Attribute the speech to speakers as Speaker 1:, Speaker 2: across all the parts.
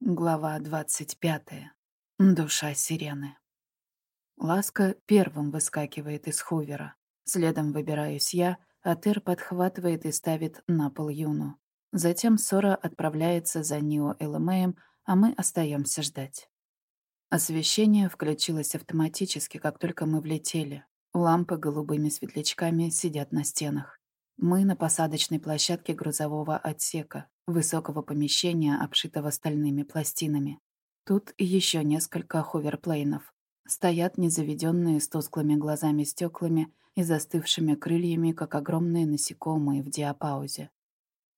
Speaker 1: Глава 25. Душа сирены. Ласка первым выскакивает из хувера. Следом выбираюсь я, а Тер подхватывает и ставит на пол Юну. Затем Сора отправляется за Нио Элэмеем, а мы остаемся ждать. Освещение включилось автоматически, как только мы влетели. Лампы голубыми светлячками сидят на стенах. Мы на посадочной площадке грузового отсека, высокого помещения, обшитого стальными пластинами. Тут еще несколько ховерплейнов. Стоят незаведенные с тусклыми глазами стеклами и застывшими крыльями, как огромные насекомые в диапаузе.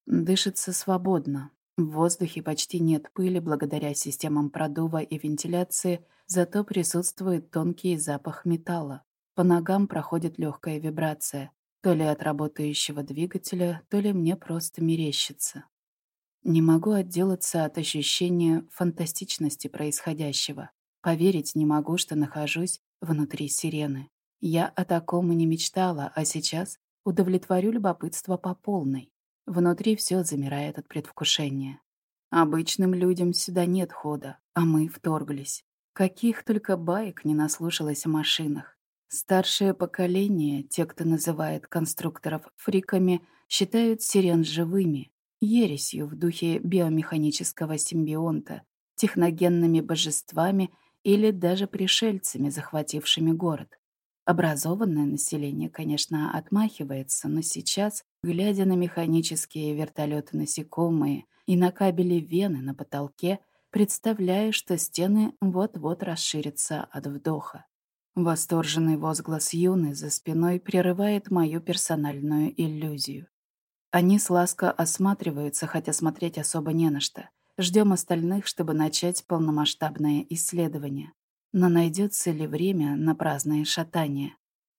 Speaker 1: Дышится свободно. В воздухе почти нет пыли благодаря системам продува и вентиляции, зато присутствует тонкий запах металла. По ногам проходит легкая вибрация, то ли от работающего двигателя, то ли мне просто мерещится. Не могу отделаться от ощущения фантастичности происходящего. Поверить не могу, что нахожусь внутри сирены. Я о таком и не мечтала, а сейчас удовлетворю любопытство по полной. Внутри все замирает от предвкушения. Обычным людям сюда нет хода, а мы вторглись. Каких только баек не наслушалось о машинах. Старшее поколение, те, кто называет конструкторов фриками, считают сирен живыми, ересью в духе биомеханического симбионта, техногенными божествами или даже пришельцами, захватившими город. Образованное население, конечно, отмахивается, но сейчас, глядя на механические вертолеты-насекомые и на кабели вены на потолке, представляю, что стены вот-вот расширятся от вдоха. Восторженный возглас Юны за спиной прерывает мою персональную иллюзию. Они с Ласко осматриваются, хотя смотреть особо не на что. Ждем остальных, чтобы начать полномасштабное исследование. Но найдется ли время на праздное шатание?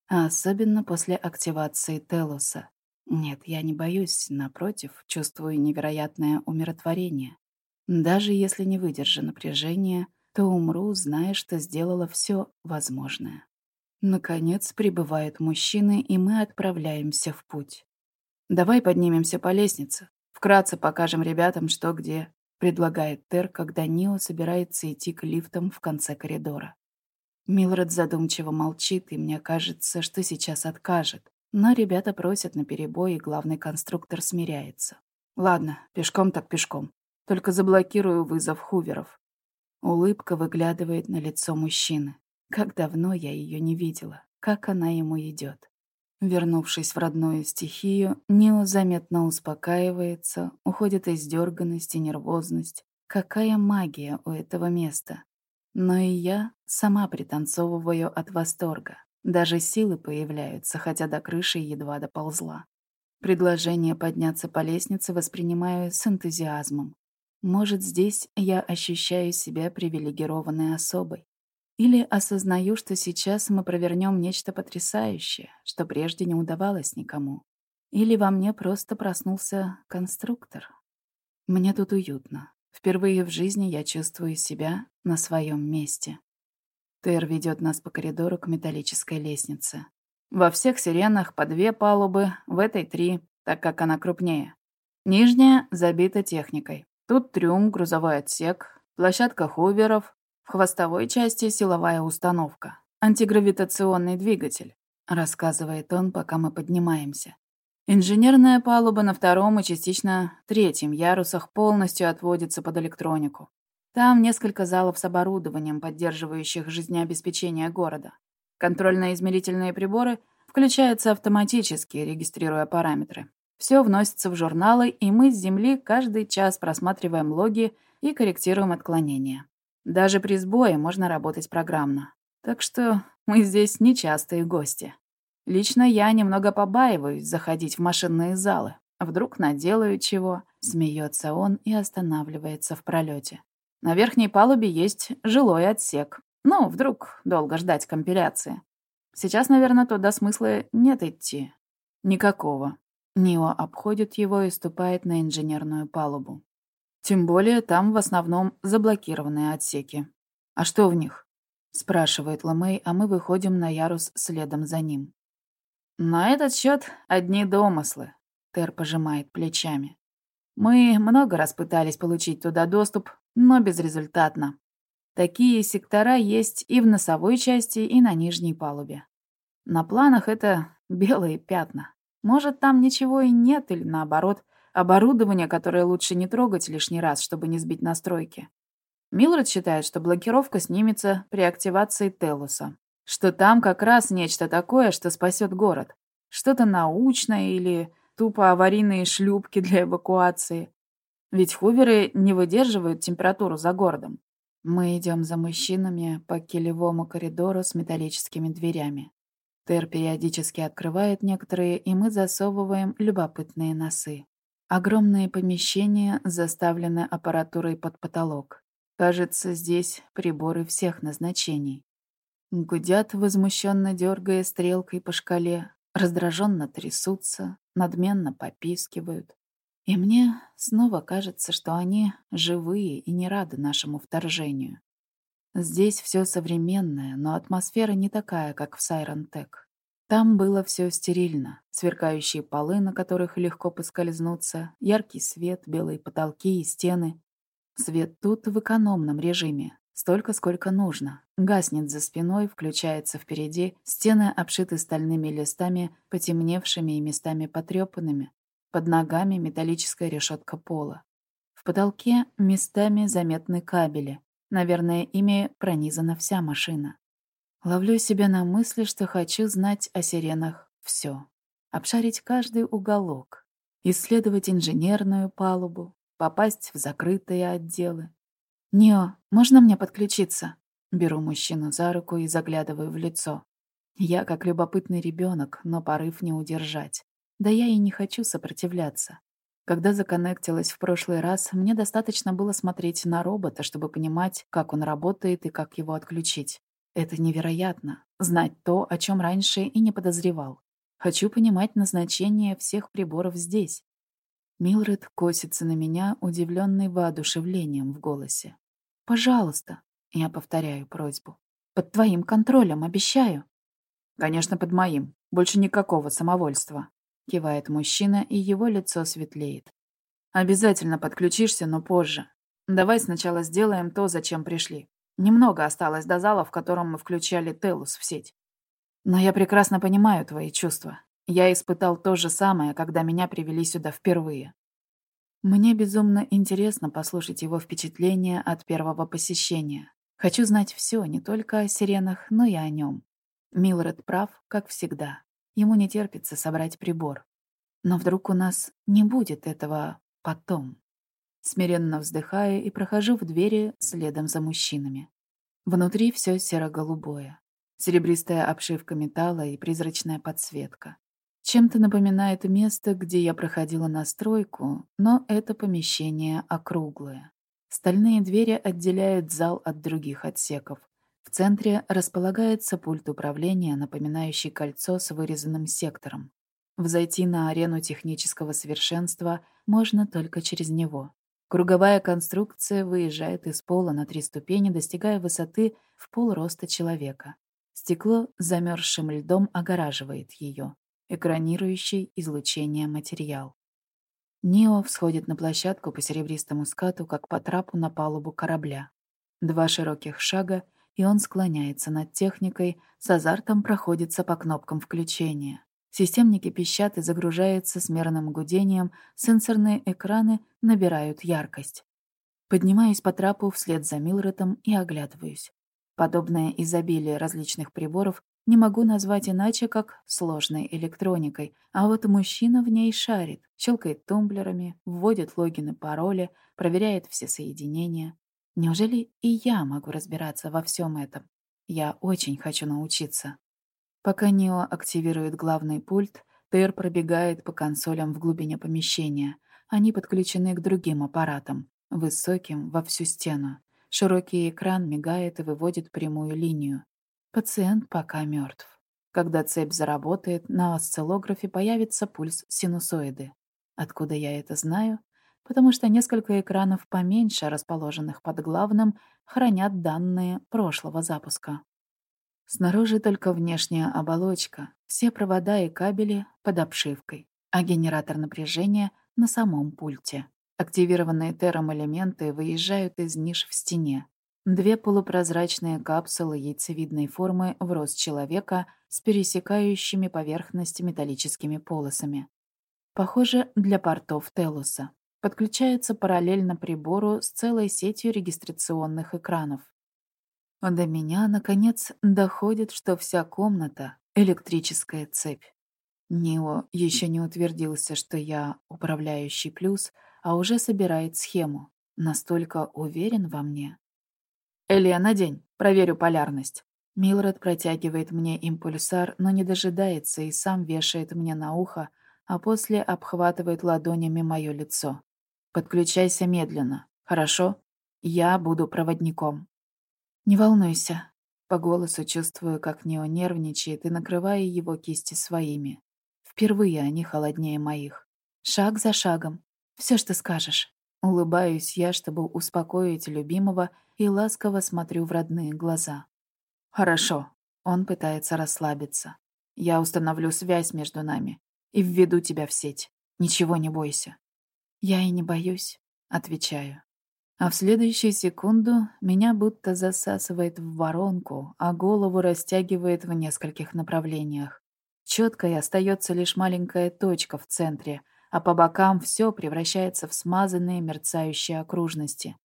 Speaker 1: А особенно после активации Телуса. Нет, я не боюсь, напротив, чувствую невероятное умиротворение. Даже если не выдержу напряжения, то умру, зная, что сделала все возможное. Наконец прибывают мужчины, и мы отправляемся в путь. «Давай поднимемся по лестнице. Вкратце покажем ребятам, что где», — предлагает Тер, когда Нио собирается идти к лифтам в конце коридора. Милред задумчиво молчит, и мне кажется, что сейчас откажет. Но ребята просят на перебой, и главный конструктор смиряется. «Ладно, пешком так пешком. Только заблокирую вызов хуверов». Улыбка выглядывает на лицо мужчины. Как давно я ее не видела, как она ему идет. Вернувшись в родную стихию, Нио заметно успокаивается, уходит из дерганность и нервозность. Какая магия у этого места! Но и я сама пританцовываю от восторга. Даже силы появляются, хотя до крыши едва доползла. Предложение подняться по лестнице воспринимаю с энтузиазмом. Может, здесь я ощущаю себя привилегированной особой. Или осознаю, что сейчас мы провернем нечто потрясающее, что прежде не удавалось никому. Или во мне просто проснулся конструктор. Мне тут уютно. Впервые в жизни я чувствую себя на своем месте. Тер ведет нас по коридору к металлической лестнице. Во всех сиренах по две палубы, в этой три, так как она крупнее. Нижняя забита техникой. Тут трюм, грузовой отсек, площадка хуверов, в хвостовой части силовая установка. Антигравитационный двигатель, рассказывает он, пока мы поднимаемся. Инженерная палуба на втором и частично третьем ярусах полностью отводится под электронику. Там несколько залов с оборудованием, поддерживающих жизнеобеспечение города. Контрольно-измерительные приборы включаются автоматически, регистрируя параметры. Все вносится в журналы, и мы с Земли каждый час просматриваем логи и корректируем отклонения. Даже при сбое можно работать программно. Так что мы здесь нечастые гости. Лично я немного побаиваюсь заходить в машинные залы. Вдруг наделаю чего, смеется он и останавливается в пролете. На верхней палубе есть жилой отсек. Ну, вдруг долго ждать компиляции. Сейчас, наверное, туда смысла нет идти. Никакого. Нио обходит его и ступает на инженерную палубу. Тем более там в основном заблокированные отсеки. А что в них? Спрашивает Ламей, а мы выходим на ярус следом за ним. На этот счет одни домыслы. Тер пожимает плечами. Мы много раз пытались получить туда доступ, но безрезультатно. Такие сектора есть и в носовой части, и на нижней палубе. На планах это белые пятна. Может, там ничего и нет, или наоборот, оборудование, которое лучше не трогать лишний раз, чтобы не сбить настройки. Милред считает, что блокировка снимется при активации Телуса, что там как раз нечто такое, что спасет город. Что-то научное или тупо аварийные шлюпки для эвакуации. Ведь хуверы не выдерживают температуру за городом. Мы идем за мужчинами по килевому коридору с металлическими дверями. Тер периодически открывает некоторые, и мы засовываем любопытные носы. Огромные помещения заставлены аппаратурой под потолок. Кажется, здесь приборы всех назначений. Гудят, возмущенно дергая стрелкой по шкале, раздраженно трясутся, надменно попискивают. И мне снова кажется, что они живые и не рады нашему вторжению. Здесь все современное, но атмосфера не такая, как в Сайронтек. Там было все стерильно. Сверкающие полы, на которых легко поскользнуться, яркий свет, белые потолки и стены. Свет тут в экономном режиме. Столько, сколько нужно. Гаснет за спиной, включается впереди. Стены обшиты стальными листами, потемневшими и местами потрепанными. Под ногами металлическая решетка пола. В потолке местами заметны кабели. Наверное, ими пронизана вся машина. Ловлю себя на мысли, что хочу знать о сиренах все. Обшарить каждый уголок. Исследовать инженерную палубу. Попасть в закрытые отделы. «Нео, можно мне подключиться?» Беру мужчину за руку и заглядываю в лицо. Я как любопытный ребенок, но порыв не удержать. Да я и не хочу сопротивляться. Когда законнектилась в прошлый раз, мне достаточно было смотреть на робота, чтобы понимать, как он работает и как его отключить. Это невероятно. Знать то, о чем раньше и не подозревал. Хочу понимать назначение всех приборов здесь. Милред косится на меня, удивленный воодушевлением в голосе. «Пожалуйста», — я повторяю просьбу. «Под твоим контролем, обещаю». «Конечно, под моим. Больше никакого самовольства», — кивает мужчина, и его лицо светлеет. «Обязательно подключишься, но позже. Давай сначала сделаем то, зачем пришли. Немного осталось до зала, в котором мы включали Телус в сеть. Но я прекрасно понимаю твои чувства. Я испытал то же самое, когда меня привели сюда впервые. Мне безумно интересно послушать его впечатления от первого посещения. Хочу знать все, не только о сиренах, но и о нем. Милред прав, как всегда. Ему не терпится собрать прибор. Но вдруг у нас не будет этого потом. Смиренно вздыхаю и прохожу в двери следом за мужчинами. Внутри все серо-голубое. Серебристая обшивка металла и призрачная подсветка. Чем-то напоминает место, где я проходила настройку, но это помещение округлое. Стальные двери отделяют зал от других отсеков. В центре располагается пульт управления, напоминающий кольцо с вырезанным сектором. Взойти на арену технического совершенства можно только через него. Круговая конструкция выезжает из пола на три ступени, достигая высоты в полроста человека. Стекло замерзшим льдом огораживает ее, экранирующий излучение материал. Нео всходит на площадку по серебристому скату, как по трапу на палубу корабля. Два широких шага, и он склоняется над техникой, с азартом проходится по кнопкам включения. Системники пищат и загружаются с мерным гудением, сенсорные экраны набирают яркость. Поднимаюсь по трапу вслед за Милретом и оглядываюсь. Подобное изобилие различных приборов не могу назвать иначе, как сложной электроникой, а вот мужчина в ней шарит, щелкает тумблерами, вводит логины, пароли, проверяет все соединения. Неужели и я могу разбираться во всем этом? Я очень хочу научиться. Пока Нео активирует главный пульт, Тер пробегает по консолям в глубине помещения. Они подключены к другим аппаратам, высоким во всю стену. Широкий экран мигает и выводит прямую линию. Пациент пока мертв. Когда цепь заработает, на осциллографе появится пульс синусоиды. Откуда я это знаю? Потому что несколько экранов поменьше, расположенных под главным, хранят данные прошлого запуска. Снаружи только внешняя оболочка, все провода и кабели под обшивкой, а генератор напряжения на самом пульте. Активированные тером элементы выезжают из ниш в стене. Две полупрозрачные капсулы яйцевидной формы в рост человека с пересекающими поверхность металлическими полосами. Похоже, для портов Телуса. Подключаются параллельно прибору с целой сетью регистрационных экранов. До меня, наконец, доходит, что вся комната — электрическая цепь. Нио еще не утвердился, что я управляющий плюс, а уже собирает схему. Настолько уверен во мне. «Элия, надень, проверю полярность». Милред протягивает мне импульсар, но не дожидается и сам вешает мне на ухо, а после обхватывает ладонями мое лицо. «Подключайся медленно, хорошо? Я буду проводником». «Не волнуйся». По голосу чувствую, как Нео нервничает и накрываю его кисти своими. Впервые они холоднее моих. Шаг за шагом. Все, что скажешь. Улыбаюсь я, чтобы успокоить любимого, и ласково смотрю в родные глаза. «Хорошо». Он пытается расслабиться. «Я установлю связь между нами и введу тебя в сеть. Ничего не бойся». «Я и не боюсь», — отвечаю. А в следующую секунду меня будто засасывает в воронку, а голову растягивает в нескольких направлениях. Четкой остается лишь маленькая точка в центре, а по бокам все превращается в смазанные мерцающие окружности.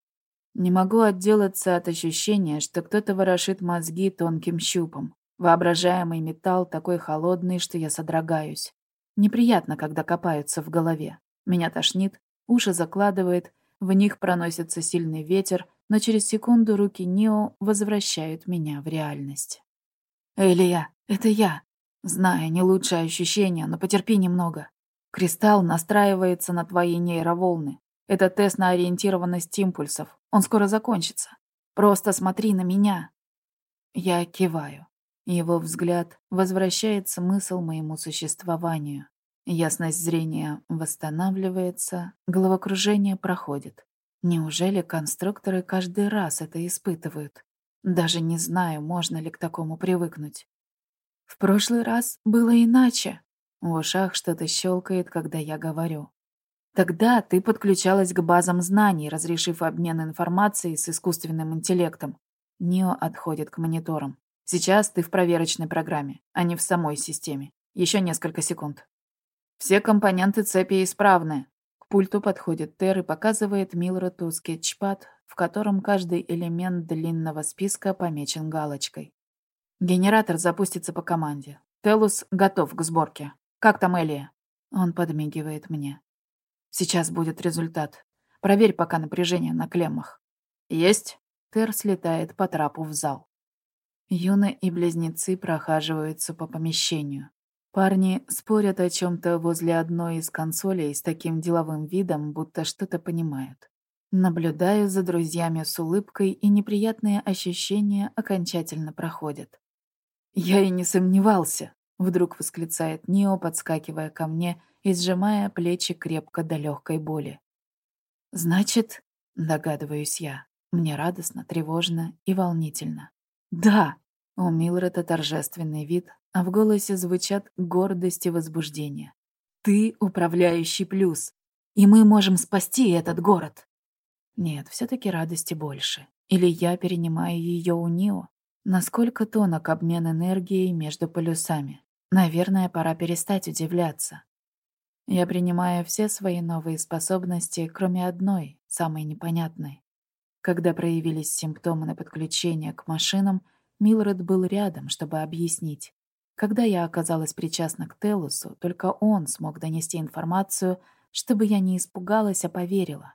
Speaker 1: Не могу отделаться от ощущения, что кто-то ворошит мозги тонким щупом. Воображаемый металл такой холодный, что я содрогаюсь. Неприятно, когда копаются в голове. Меня тошнит, уши закладывает, в них проносится сильный ветер, но через секунду руки Нио возвращают меня в реальность. «Элия, это я!» Знаю, не лучшее ощущение, но потерпи немного. Кристалл настраивается на твои нейроволны. Это тест на ориентированность импульсов. Он скоро закончится. Просто смотри на меня. Я киваю. Его взгляд возвращает смысл моему существованию. Ясность зрения восстанавливается, головокружение проходит. Неужели конструкторы каждый раз это испытывают? Даже не знаю, можно ли к такому привыкнуть. В прошлый раз было иначе. В ушах что-то щелкает, когда я говорю. Тогда ты подключалась к базам знаний, разрешив обмен информацией с искусственным интеллектом. Нио отходит к мониторам. Сейчас ты в проверочной программе, а не в самой системе. Еще несколько секунд. Все компоненты цепи исправны. К пульту подходит Тер и показывает Милроту скетчпад, в котором каждый элемент длинного списка помечен галочкой. Генератор запустится по команде. Телус готов к сборке. Как там Элия? Он подмигивает мне. Сейчас будет результат. Проверь пока напряжение на клеммах. Есть? Тер слетает по трапу в зал. Юна и близнецы прохаживаются по помещению. Парни спорят о чем-то возле одной из консолей с таким деловым видом, будто что-то понимают. Наблюдаю за друзьями с улыбкой, и неприятные ощущения окончательно проходят. «Я и не сомневался», — вдруг восклицает Нио, подскакивая ко мне и сжимая плечи крепко до легкой боли. «Значит», — догадываюсь я, мне радостно, тревожно и волнительно. «Да!» — у Милрета торжественный вид, а в голосе звучат гордость и возбуждение. «Ты управляющий плюс, и мы можем спасти этот город!» Нет, все таки радости больше. Или я перенимаю ее у Нио, Насколько тонок обмен энергией между полюсами? Наверное, пора перестать удивляться. Я принимаю все свои новые способности, кроме одной, самой непонятной. Когда проявились симптомы на подключение к машинам, Милред был рядом, чтобы объяснить. Когда я оказалась причастна к Телусу, только он смог донести информацию, чтобы я не испугалась, а поверила.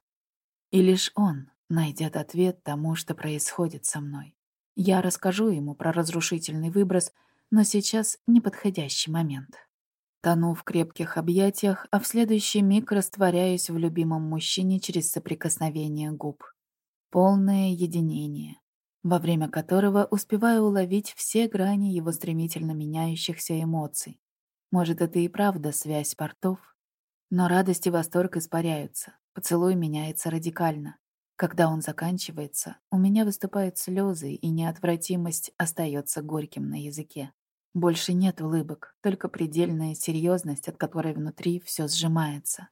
Speaker 1: И лишь он найдет ответ тому, что происходит со мной. Я расскажу ему про разрушительный выброс, но сейчас неподходящий момент. Тону в крепких объятиях, а в следующий миг растворяюсь в любимом мужчине через соприкосновение губ. Полное единение, во время которого успеваю уловить все грани его стремительно меняющихся эмоций. Может, это и правда связь портов? Но радость и восторг испаряются, поцелуй меняется радикально. Когда он заканчивается, у меня выступают слезы, и неотвратимость остается горьким на языке. Больше нет улыбок, только предельная серьезность, от которой внутри все сжимается.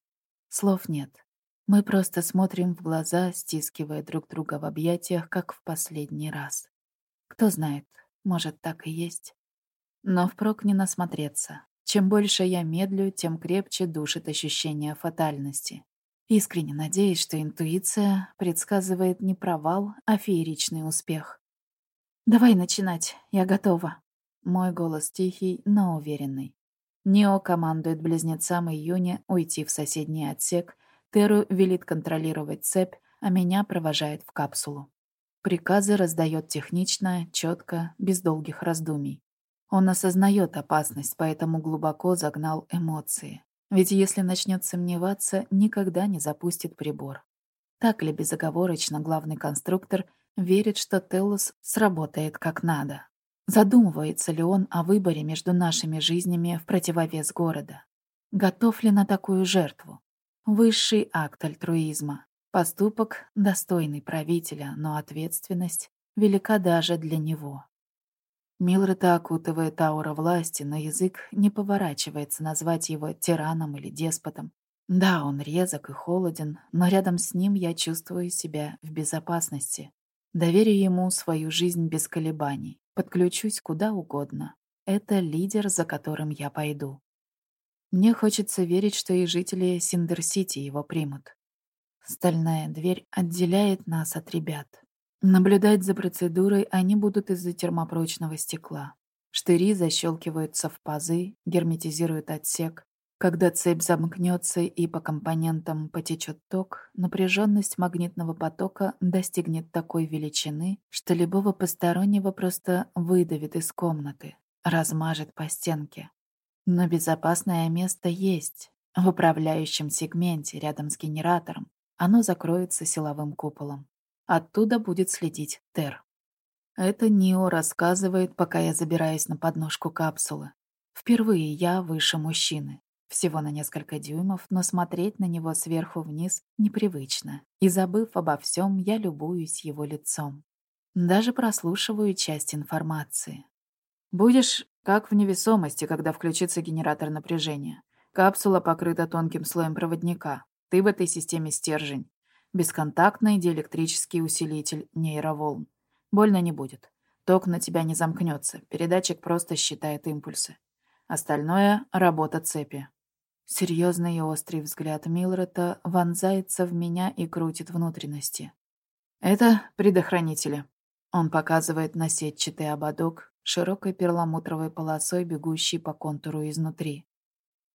Speaker 1: Слов нет. Мы просто смотрим в глаза, стискивая друг друга в объятиях, как в последний раз. Кто знает, может, так и есть. Но впрок не насмотреться. Чем больше я медлю, тем крепче душит ощущение фатальности. Искренне надеюсь, что интуиция предсказывает не провал, а фееричный успех. «Давай начинать, я готова». Мой голос тихий, но уверенный. Нео командует близнецам Июне уйти в соседний отсек, Теру велит контролировать цепь, а меня провожает в капсулу. Приказы раздает технично, четко, без долгих раздумий. Он осознает опасность, поэтому глубоко загнал эмоции. Ведь если начнет сомневаться, никогда не запустит прибор. Так ли безоговорочно главный конструктор верит, что Телус сработает как надо? Задумывается ли он о выборе между нашими жизнями в противовес города? Готов ли на такую жертву? Высший акт альтруизма. Поступок, достойный правителя, но ответственность велика даже для него. Милрета окутывает аура власти, но язык не поворачивается назвать его тираном или деспотом. Да, он резок и холоден, но рядом с ним я чувствую себя в безопасности. Доверю ему свою жизнь без колебаний. Подключусь куда угодно. Это лидер, за которым я пойду. Мне хочется верить, что и жители Синдер-Сити его примут. Стальная дверь отделяет нас от ребят. Наблюдать за процедурой они будут из-за термопрочного стекла. Штыри защелкиваются в пазы, герметизируют отсек. Когда цепь замкнется и по компонентам потечет ток, напряженность магнитного потока достигнет такой величины, что любого постороннего просто выдавит из комнаты, размажет по стенке. Но безопасное место есть. В управляющем сегменте рядом с генератором оно закроется силовым куполом. Оттуда будет следить Тер. Это Нио рассказывает, пока я забираюсь на подножку капсулы. Впервые я выше мужчины. Всего на несколько дюймов, но смотреть на него сверху вниз непривычно. И забыв обо всем, я любуюсь его лицом. Даже прослушиваю часть информации. Будешь как в невесомости, когда включится генератор напряжения. Капсула покрыта тонким слоем проводника. Ты в этой системе стержень. Бесконтактный диэлектрический усилитель нейроволн. Больно не будет. Ток на тебя не замкнется. Передатчик просто считает импульсы. Остальное — работа цепи. Серьезный и острый взгляд Милрета вонзается в меня и крутит внутренности. Это предохранители. Он показывает на сетчатый ободок, широкой перламутровой полосой, бегущей по контуру изнутри.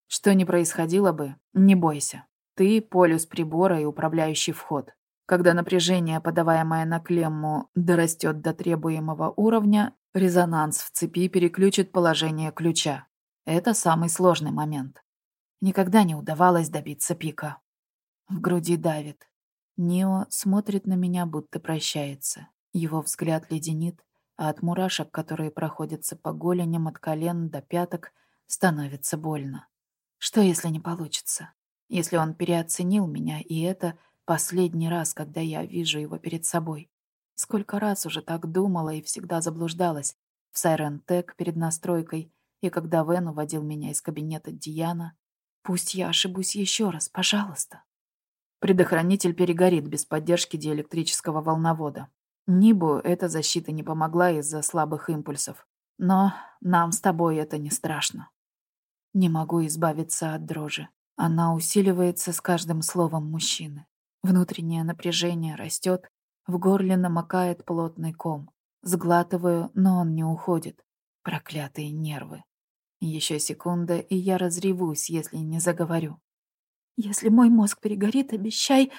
Speaker 1: Что ни происходило бы, не бойся. Ты — полюс прибора и управляющий вход. Когда напряжение, подаваемое на клемму, дорастет до требуемого уровня, резонанс в цепи переключит положение ключа. Это самый сложный момент. Никогда не удавалось добиться пика. В груди давит. Нео смотрит на меня, будто прощается. Его взгляд леденит, а от мурашек, которые проходятся по голеням от колен до пяток, становится больно. Что, если не получится? если он переоценил меня, и это последний раз, когда я вижу его перед собой. Сколько раз уже так думала и всегда заблуждалась. В Сайрен Тек перед настройкой, и когда Вен уводил меня из кабинета Диана. Пусть я ошибусь еще раз, пожалуйста. Предохранитель перегорит без поддержки диэлектрического волновода. Нибу эта защита не помогла из-за слабых импульсов. Но нам с тобой это не страшно. Не могу избавиться от дрожи. Она усиливается с каждым словом мужчины. Внутреннее напряжение растет, в горле намокает плотный ком. Сглатываю, но он не уходит. Проклятые нервы. Еще секунда, и я разревусь, если не заговорю. «Если мой мозг перегорит, обещай...»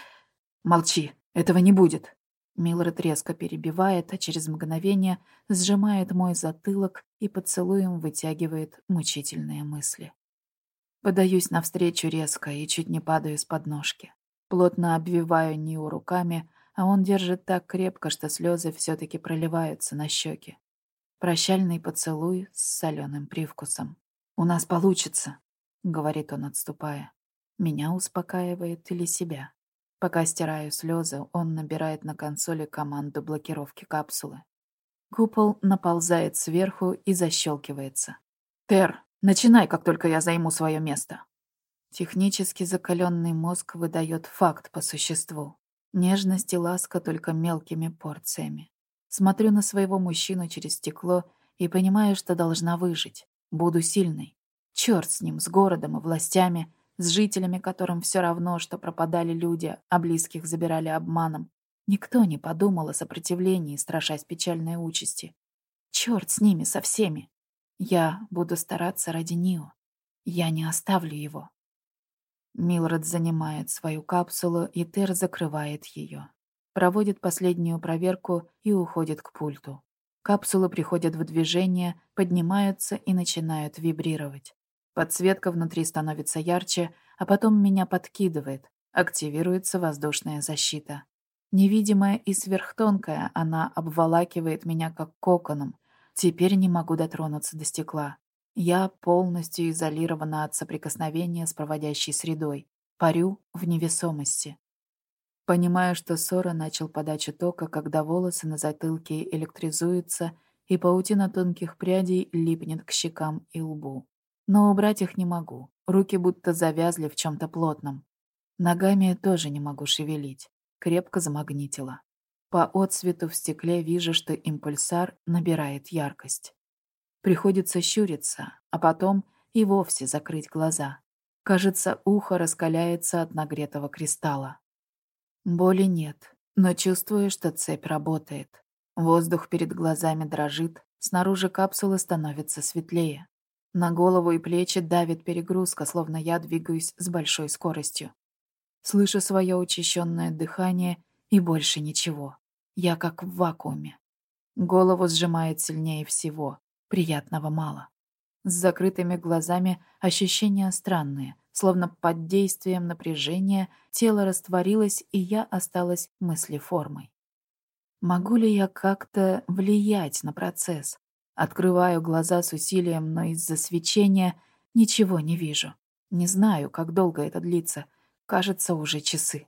Speaker 1: «Молчи, этого не будет!» Милред резко перебивает, а через мгновение сжимает мой затылок и поцелуем вытягивает мучительные мысли. Подаюсь навстречу резко и чуть не падаю с подножки. Плотно обвиваю Нио руками, а он держит так крепко, что слезы все-таки проливаются на щеки. Прощальный поцелуй с соленым привкусом. «У нас получится», — говорит он, отступая. Меня успокаивает или себя. Пока стираю слезы, он набирает на консоли команду блокировки капсулы. Купол наползает сверху и защелкивается. «Тер, Начинай, как только я займу свое место. Технически закаленный мозг выдает факт по существу. Нежность и ласка только мелкими порциями. Смотрю на своего мужчину через стекло и понимаю, что должна выжить. Буду сильной. Черт с ним, с городом и властями, с жителями, которым все равно, что пропадали люди, а близких забирали обманом. Никто не подумал о сопротивлении, страшась печальной участи. Черт с ними, со всеми. Я буду стараться ради Нио. Я не оставлю его. Милред занимает свою капсулу, и Тер закрывает ее. Проводит последнюю проверку и уходит к пульту. Капсулы приходят в движение, поднимаются и начинают вибрировать. Подсветка внутри становится ярче, а потом меня подкидывает. Активируется воздушная защита. Невидимая и сверхтонкая, она обволакивает меня как коконом. Теперь не могу дотронуться до стекла. Я полностью изолирована от соприкосновения с проводящей средой. Парю в невесомости. Понимаю, что Сора начал подачу тока, когда волосы на затылке электризуются, и паутина тонких прядей липнет к щекам и лбу. Но убрать их не могу. Руки будто завязли в чем то плотном. Ногами тоже не могу шевелить крепко замагнитила. По отсвету в стекле вижу, что импульсар набирает яркость. Приходится щуриться, а потом и вовсе закрыть глаза. Кажется, ухо раскаляется от нагретого кристалла. Боли нет, но чувствую, что цепь работает. Воздух перед глазами дрожит, снаружи капсулы становится светлее. На голову и плечи давит перегрузка, словно я двигаюсь с большой скоростью. Слышу свое учащенное дыхание и больше ничего. Я как в вакууме. Голову сжимает сильнее всего. Приятного мало. С закрытыми глазами ощущения странные, словно под действием напряжения тело растворилось, и я осталась мыслеформой. Могу ли я как-то влиять на процесс? Открываю глаза с усилием, но из-за свечения ничего не вижу. Не знаю, как долго это длится, кажется, уже часы.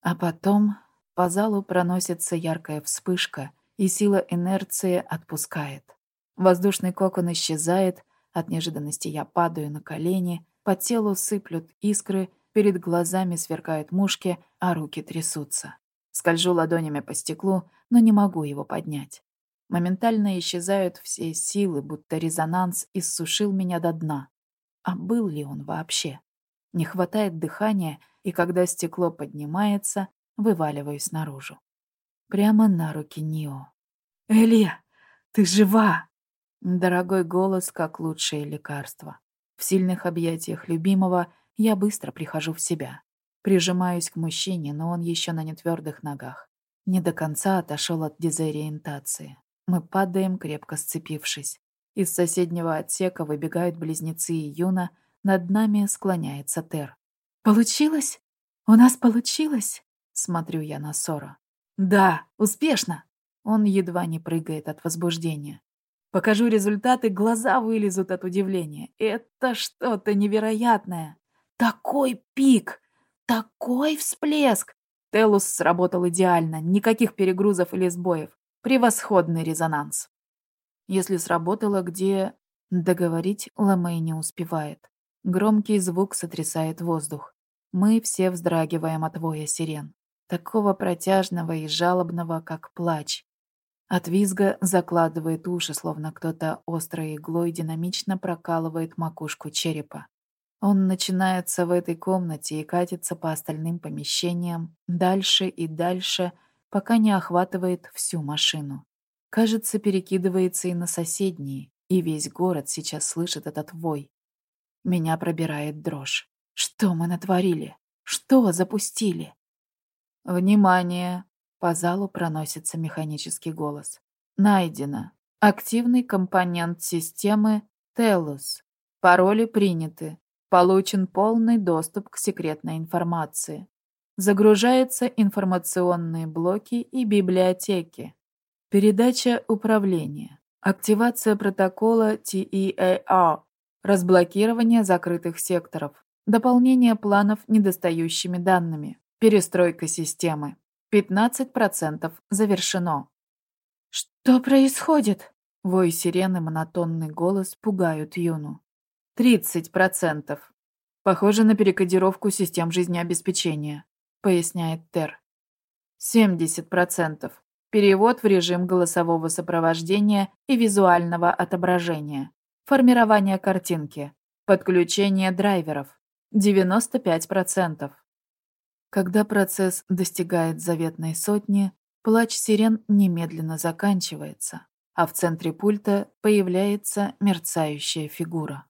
Speaker 1: А потом по залу проносится яркая вспышка, и сила инерции отпускает. Воздушный кокон исчезает, от неожиданности я падаю на колени, по телу сыплют искры, перед глазами сверкают мушки, а руки трясутся. Скольжу ладонями по стеклу, но не могу его поднять. Моментально исчезают все силы, будто резонанс иссушил меня до дна. А был ли он вообще? Не хватает дыхания, и когда стекло поднимается, вываливаюсь наружу. Прямо на руки Нио. «Элия, ты жива!» Дорогой голос, как лучшее лекарство. В сильных объятиях любимого я быстро прихожу в себя. Прижимаюсь к мужчине, но он еще на нетвердых ногах. Не до конца отошел от дезориентации. Мы падаем, крепко сцепившись. Из соседнего отсека выбегают близнецы и Юна — над нами склоняется Тер. «Получилось? У нас получилось?» Смотрю я на Сора. «Да, успешно!» Он едва не прыгает от возбуждения. Покажу результаты, глаза вылезут от удивления. Это что-то невероятное. Такой пик! Такой всплеск! Телус сработал идеально, никаких перегрузов или сбоев. Превосходный резонанс. Если сработало, где... Договорить Ламей не успевает. Громкий звук сотрясает воздух. Мы все вздрагиваем от воя сирен. Такого протяжного и жалобного, как плач. От визга закладывает уши, словно кто-то острой иглой динамично прокалывает макушку черепа. Он начинается в этой комнате и катится по остальным помещениям, дальше и дальше, пока не охватывает всю машину. Кажется, перекидывается и на соседние, и весь город сейчас слышит этот вой. Меня пробирает дрожь. Что мы натворили? Что запустили? Внимание! По залу проносится механический голос. Найдено. Активный компонент системы Телус. Пароли приняты. Получен полный доступ к секретной информации. Загружаются информационные блоки и библиотеки. Передача управления. Активация протокола TEAR разблокирование закрытых секторов, дополнение планов недостающими данными, перестройка системы. 15% завершено. «Что происходит?» Вой сирены, монотонный голос пугают Юну. «30%. Похоже на перекодировку систем жизнеобеспечения, поясняет Тер. 70%. Перевод в режим голосового сопровождения и визуального отображения. Формирование картинки. Подключение драйверов. 95%. Когда процесс достигает заветной сотни, плач сирен немедленно заканчивается, а в центре пульта появляется мерцающая фигура.